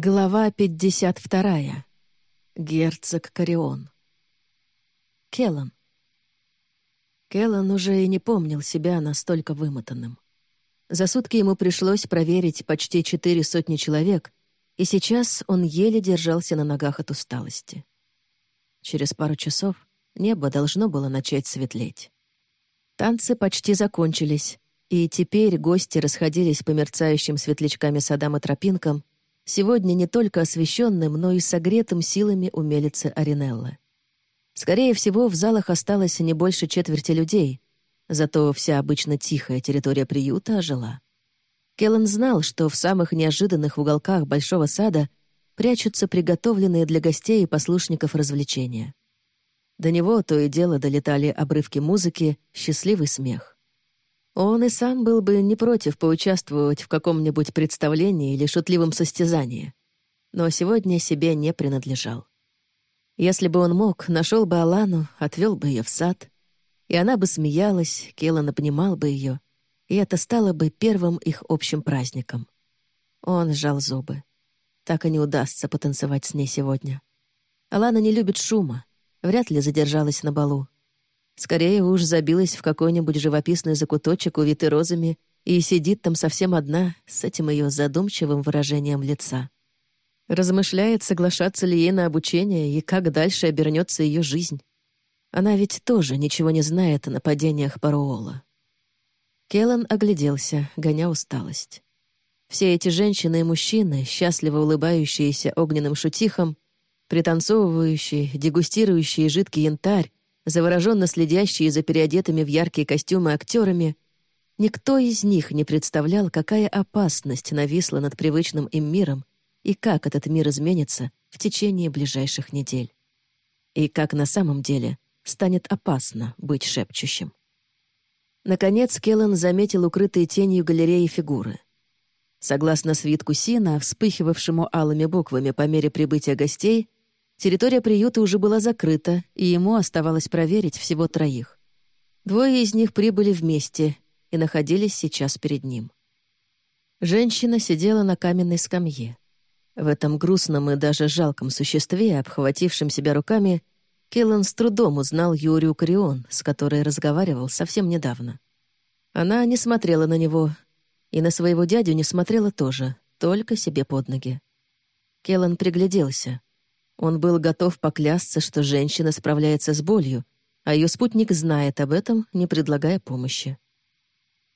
Глава 52. Герцог Карион. Келлан. Келлан уже и не помнил себя настолько вымотанным. За сутки ему пришлось проверить почти четыре сотни человек, и сейчас он еле держался на ногах от усталости. Через пару часов небо должно было начать светлеть. Танцы почти закончились, и теперь гости расходились по мерцающим светлячками садам и тропинкам, сегодня не только освещенным, но и согретым силами умелицы Аринеллы. Скорее всего, в залах осталось не больше четверти людей, зато вся обычно тихая территория приюта ожила. Келлен знал, что в самых неожиданных уголках большого сада прячутся приготовленные для гостей и послушников развлечения. До него то и дело долетали обрывки музыки, счастливый смех. Он и сам был бы не против поучаствовать в каком-нибудь представлении или шутливом состязании. Но сегодня себе не принадлежал. Если бы он мог, нашел бы Алану, отвел бы ее в сад, и она бы смеялась, Келлан обнимал бы ее, и это стало бы первым их общим праздником. Он сжал зубы. Так и не удастся потанцевать с ней сегодня. Алана не любит шума, вряд ли задержалась на балу. Скорее уж забилась в какой-нибудь живописный закуточек, увитый розами, и сидит там совсем одна, с этим ее задумчивым выражением лица. Размышляет, соглашаться ли ей на обучение и как дальше обернется ее жизнь. Она ведь тоже ничего не знает о нападениях Паруола. Келлан огляделся, гоня усталость. Все эти женщины и мужчины, счастливо улыбающиеся огненным шутихом, пританцовывающие, дегустирующие жидкий янтарь, завороженно следящие за переодетыми в яркие костюмы актерами, никто из них не представлял, какая опасность нависла над привычным им миром и как этот мир изменится в течение ближайших недель. И как на самом деле станет опасно быть шепчущим. Наконец Келлан заметил укрытые тенью галереи фигуры. Согласно свитку Сина, вспыхивавшему алыми буквами по мере прибытия гостей, Территория приюта уже была закрыта, и ему оставалось проверить всего троих. Двое из них прибыли вместе и находились сейчас перед ним. Женщина сидела на каменной скамье. В этом грустном и даже жалком существе, обхватившем себя руками, Келлан с трудом узнал Юрию Карион, с которой разговаривал совсем недавно. Она не смотрела на него, и на своего дядю не смотрела тоже, только себе под ноги. Келлан пригляделся. Он был готов поклясться, что женщина справляется с болью, а ее спутник знает об этом, не предлагая помощи.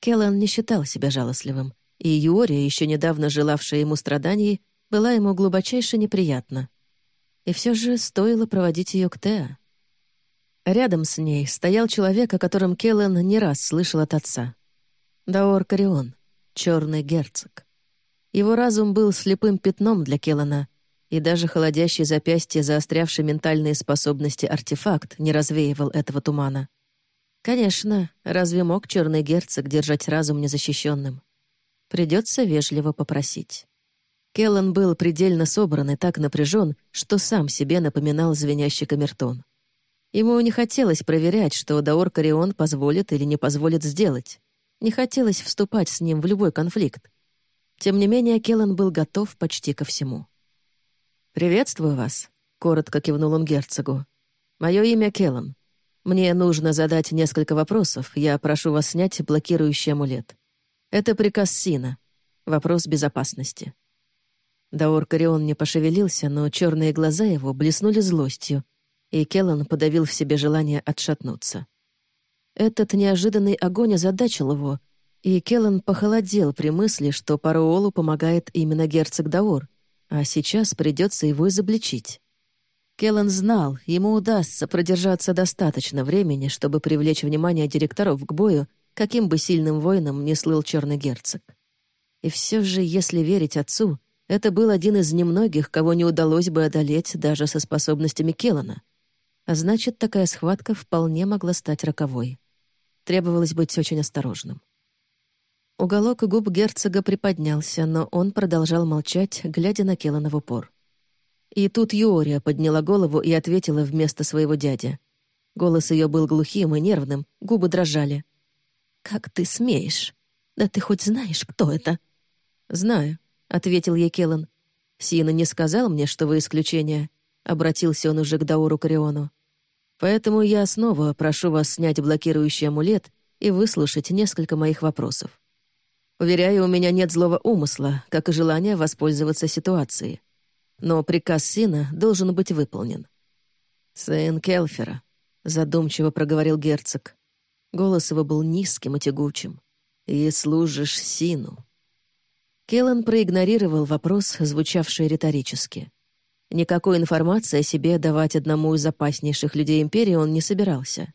Келлан не считал себя жалостливым, и Юория, еще недавно желавшая ему страданий, была ему глубочайше неприятна. И все же стоило проводить ее к Теа. Рядом с ней стоял человек, о котором Келлан не раз слышал от отца. Даор Карион, черный герцог. Его разум был слепым пятном для Келлана, и даже холодящий запястье, заострявший ментальные способности артефакт, не развеивал этого тумана. Конечно, разве мог черный герцог держать разум незащищенным? Придется вежливо попросить. Келлан был предельно собран и так напряжен, что сам себе напоминал звенящий камертон. Ему не хотелось проверять, что Даор Карион позволит или не позволит сделать. Не хотелось вступать с ним в любой конфликт. Тем не менее, Келлан был готов почти ко всему. «Приветствую вас», — коротко кивнул он герцогу. «Мое имя Келлан. Мне нужно задать несколько вопросов. Я прошу вас снять блокирующий амулет. Это приказ Сина. Вопрос безопасности». Даор Карион не пошевелился, но черные глаза его блеснули злостью, и Келлан подавил в себе желание отшатнуться. Этот неожиданный огонь озадачил его, и Келлан похолодел при мысли, что Пароолу помогает именно герцог Даор, а сейчас придется его изобличить. Келлан знал, ему удастся продержаться достаточно времени, чтобы привлечь внимание директоров к бою, каким бы сильным воином не слыл черный герцог. И все же, если верить отцу, это был один из немногих, кого не удалось бы одолеть даже со способностями Келлана. А значит, такая схватка вполне могла стать роковой. Требовалось быть очень осторожным. Уголок губ герцога приподнялся, но он продолжал молчать, глядя на Келлана в упор. И тут Юория подняла голову и ответила вместо своего дяди. Голос ее был глухим и нервным, губы дрожали. «Как ты смеешь? Да ты хоть знаешь, кто это?» «Знаю», — ответил ей Келлан. Сина не сказал мне, что вы исключение», — обратился он уже к Дауру Кариону. «Поэтому я снова прошу вас снять блокирующий амулет и выслушать несколько моих вопросов. Уверяю, у меня нет злого умысла, как и желания воспользоваться ситуацией. Но приказ Сина должен быть выполнен». «Сын Келфера», — задумчиво проговорил герцог. Голос его был низким и тягучим. «И служишь Сину». Келлан проигнорировал вопрос, звучавший риторически. Никакой информации о себе давать одному из опаснейших людей Империи он не собирался.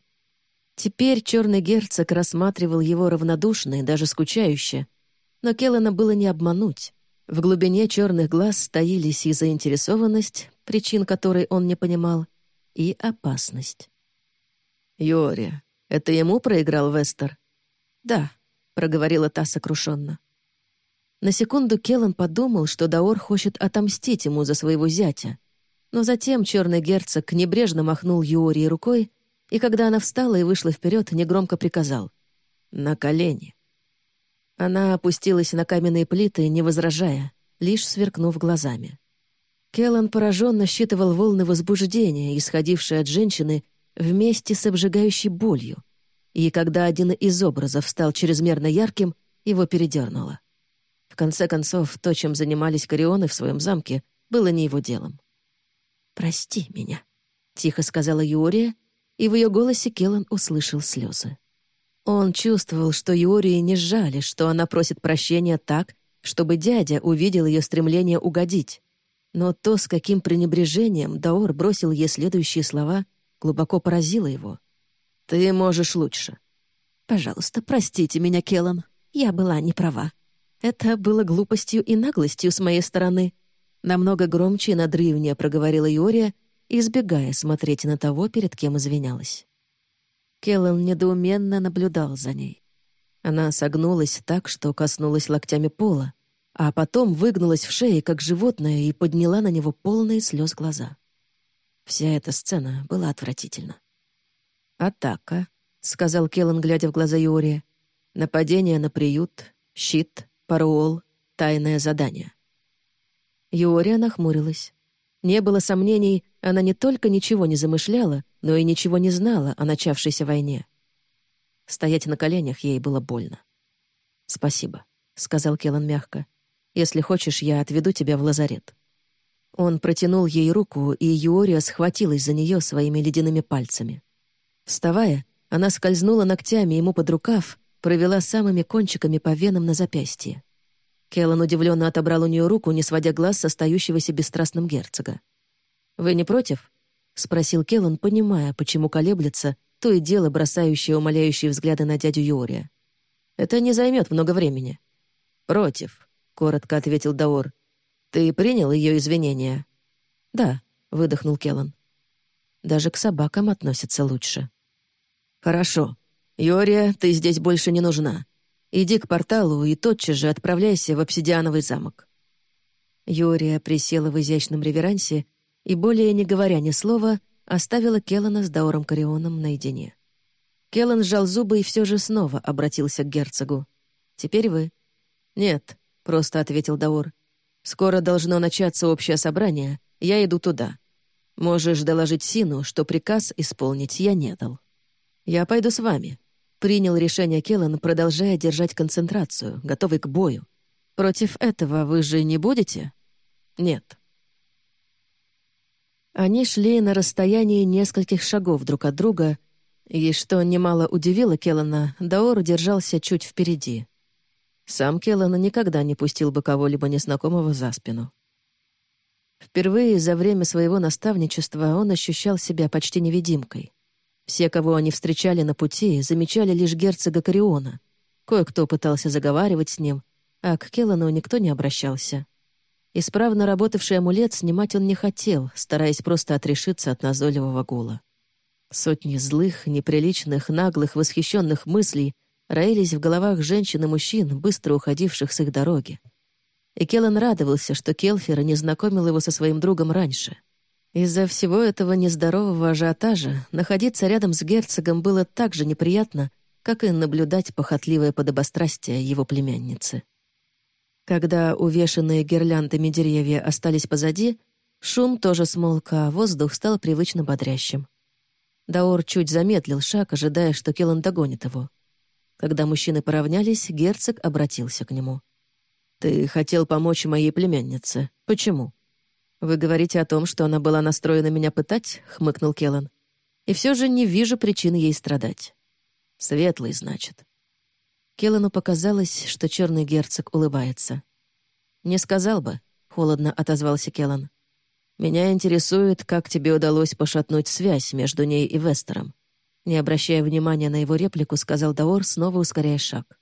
Теперь черный герцог рассматривал его равнодушно и даже скучающе, но Келлана было не обмануть. В глубине черных глаз стоились и заинтересованность, причин которой он не понимал, и опасность. «Йори, это ему проиграл Вестер?» «Да», — проговорила та сокрушенно. На секунду Келлан подумал, что Даор хочет отомстить ему за своего зятя. Но затем черный герцог небрежно махнул Юории рукой, и когда она встала и вышла вперед, негромко приказал «На колени». Она опустилась на каменные плиты, не возражая, лишь сверкнув глазами. Келлан пораженно считывал волны возбуждения, исходившие от женщины, вместе с обжигающей болью. И когда один из образов стал чрезмерно ярким, его передернуло конце концов, то, чем занимались Корионы в своем замке, было не его делом. «Прости меня», — тихо сказала Юрия, и в ее голосе Келлан услышал слезы. Он чувствовал, что Юрии не жали, что она просит прощения так, чтобы дядя увидел ее стремление угодить. Но то, с каким пренебрежением Даор бросил ей следующие слова, глубоко поразило его. «Ты можешь лучше». «Пожалуйста, простите меня, Келлан. Я была не права. Это было глупостью и наглостью с моей стороны. Намного громче и надрывнее проговорила Юрия, избегая смотреть на того, перед кем извинялась. Келлан недоуменно наблюдал за ней. Она согнулась так, что коснулась локтями пола, а потом выгнулась в шее, как животное, и подняла на него полные слез глаза. Вся эта сцена была отвратительна. «Атака», — сказал Келлан, глядя в глаза Юрия. «Нападение на приют, щит, Паруол — тайное задание. Юория нахмурилась. Не было сомнений, она не только ничего не замышляла, но и ничего не знала о начавшейся войне. Стоять на коленях ей было больно. «Спасибо», — сказал Келан мягко. «Если хочешь, я отведу тебя в лазарет». Он протянул ей руку, и Юория схватилась за нее своими ледяными пальцами. Вставая, она скользнула ногтями ему под рукав провела самыми кончиками по венам на запястье. Келлан удивленно отобрал у нее руку, не сводя глаз с остающегося бесстрастным герцога. «Вы не против?» — спросил Келлан, понимая, почему колеблется, то и дело бросающее умоляющие взгляды на дядю Юрия. «Это не займет много времени». «Против», — коротко ответил Даор. «Ты принял ее извинения?» «Да», — выдохнул Келлан. «Даже к собакам относятся лучше». «Хорошо», «Йория, ты здесь больше не нужна. Иди к порталу и тотчас же отправляйся в обсидиановый замок». Йория присела в изящном реверансе и, более не говоря ни слова, оставила Келлана с Даором Карионом наедине. Келлан сжал зубы и все же снова обратился к герцогу. «Теперь вы». «Нет», — просто ответил Даор. «Скоро должно начаться общее собрание, я иду туда. Можешь доложить Сину, что приказ исполнить я не дал. Я пойду с вами, Принял решение Келлан, продолжая держать концентрацию, готовый к бою. «Против этого вы же не будете?» «Нет». Они шли на расстоянии нескольких шагов друг от друга, и, что немало удивило Келлана, Даор держался чуть впереди. Сам Келлан никогда не пустил бы кого-либо незнакомого за спину. Впервые за время своего наставничества он ощущал себя почти невидимкой. Все, кого они встречали на пути, замечали лишь герцога Кариона. Кое-кто пытался заговаривать с ним, а к Келлану никто не обращался. Исправно работавший амулет снимать он не хотел, стараясь просто отрешиться от назойливого гула. Сотни злых, неприличных, наглых, восхищенных мыслей роились в головах женщин и мужчин, быстро уходивших с их дороги. И Келлан радовался, что Келфер не знакомил его со своим другом раньше — из-за всего этого нездорового ажиотажа находиться рядом с герцогом было так же неприятно, как и наблюдать похотливое подобострастие его племянницы. Когда увешанные гирляндами деревья остались позади, шум тоже смолк, а воздух стал привычно бодрящим. Даор чуть замедлил шаг, ожидая, что Келан догонит его. Когда мужчины поравнялись, герцог обратился к нему. «Ты хотел помочь моей племяннице. Почему?» «Вы говорите о том, что она была настроена меня пытать?» — хмыкнул Келан. «И все же не вижу причин ей страдать». «Светлый, значит». Келану показалось, что черный герцог улыбается. «Не сказал бы», — холодно отозвался Келан. «Меня интересует, как тебе удалось пошатнуть связь между ней и Вестером». Не обращая внимания на его реплику, сказал Даор, снова ускоряя шаг.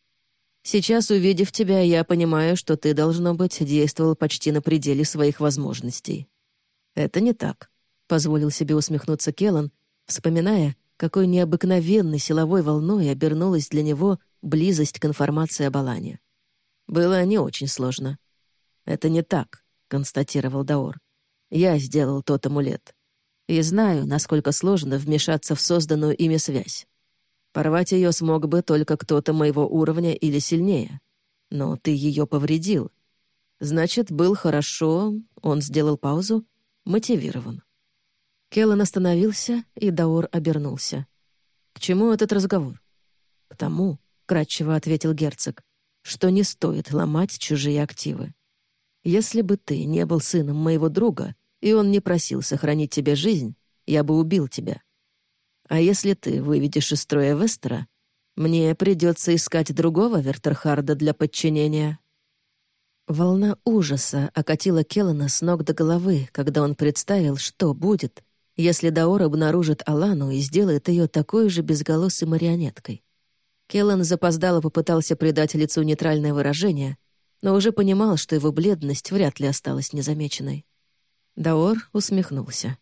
«Сейчас, увидев тебя, я понимаю, что ты, должно быть, действовал почти на пределе своих возможностей». «Это не так», — позволил себе усмехнуться Келан, вспоминая, какой необыкновенной силовой волной обернулась для него близость к информации об Алане. Было не очень сложно. «Это не так», — констатировал Даор. «Я сделал тот амулет. И знаю, насколько сложно вмешаться в созданную ими связь. Порвать ее смог бы только кто-то моего уровня или сильнее. Но ты ее повредил. Значит, был хорошо, он сделал паузу, мотивирован. Келлан остановился, и Даор обернулся. «К чему этот разговор?» «К тому», — кратчево ответил герцог, «что не стоит ломать чужие активы. Если бы ты не был сыном моего друга, и он не просил сохранить тебе жизнь, я бы убил тебя. А если ты выведешь из строя Вестера, мне придется искать другого Вертерхарда для подчинения». Волна ужаса окатила Келлана с ног до головы, когда он представил, что будет, если Даор обнаружит Алану и сделает ее такой же безголосой марионеткой. Келлан запоздало попытался придать лицу нейтральное выражение, но уже понимал, что его бледность вряд ли осталась незамеченной. Даор усмехнулся.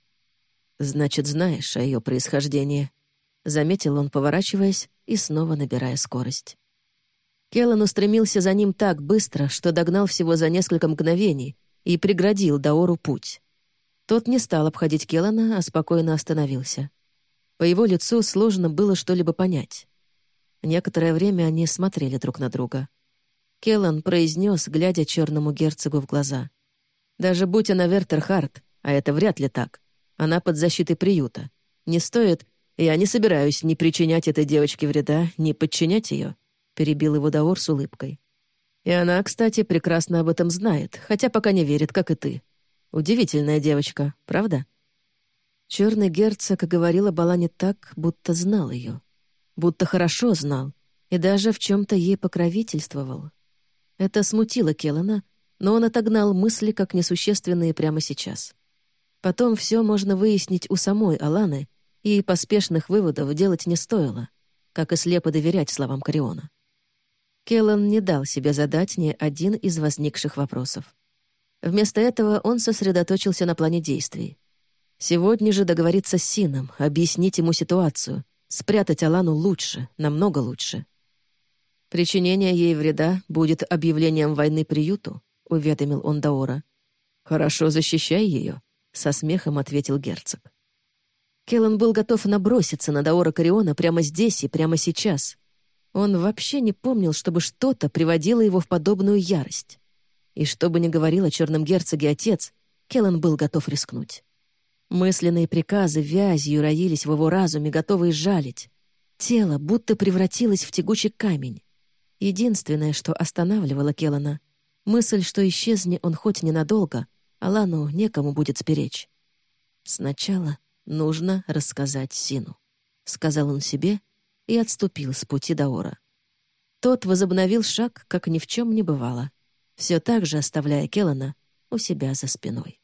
«Значит, знаешь о ее происхождении», — заметил он, поворачиваясь и снова набирая скорость. Келлан устремился за ним так быстро, что догнал всего за несколько мгновений и преградил Даору путь. Тот не стал обходить Келлана, а спокойно остановился. По его лицу сложно было что-либо понять. Некоторое время они смотрели друг на друга. Келлан произнес, глядя черному герцогу в глаза. «Даже будь она Вертерхард, а это вряд ли так, она под защитой приюта. Не стоит, я не собираюсь ни причинять этой девочке вреда, ни подчинять ее», — перебил его Даор с улыбкой. «И она, кстати, прекрасно об этом знает, хотя пока не верит, как и ты. Удивительная девочка, правда?» Черный герцог говорил об Алане так, будто знал ее, будто хорошо знал и даже в чем-то ей покровительствовал. Это смутило Келлана, но он отогнал мысли как несущественные прямо сейчас. Потом все можно выяснить у самой Аланы, и поспешных выводов делать не стоило, как и слепо доверять словам Кариона. Келлан не дал себе задать ни один из возникших вопросов. Вместо этого он сосредоточился на плане действий. Сегодня же договориться с Сином, объяснить ему ситуацию, спрятать Алану лучше, намного лучше. Причинение ей вреда будет объявлением войны приюту, уведомил он Даора. Хорошо защищай ее, со смехом ответил герцог. Келлан был готов наброситься на Даора Кариона прямо здесь и прямо сейчас. Он вообще не помнил, чтобы что-то приводило его в подобную ярость. И что бы ни говорил о черном герцоге отец, Келлан был готов рискнуть. Мысленные приказы вязью роились в его разуме, готовые жалить. Тело будто превратилось в тягучий камень. Единственное, что останавливало Келлана — мысль, что исчезни он хоть ненадолго, а Лану некому будет сберечь. «Сначала нужно рассказать Сину», — сказал он себе и отступил с пути Даора. Тот возобновил шаг, как ни в чем не бывало все так же оставляя Келлана у себя за спиной.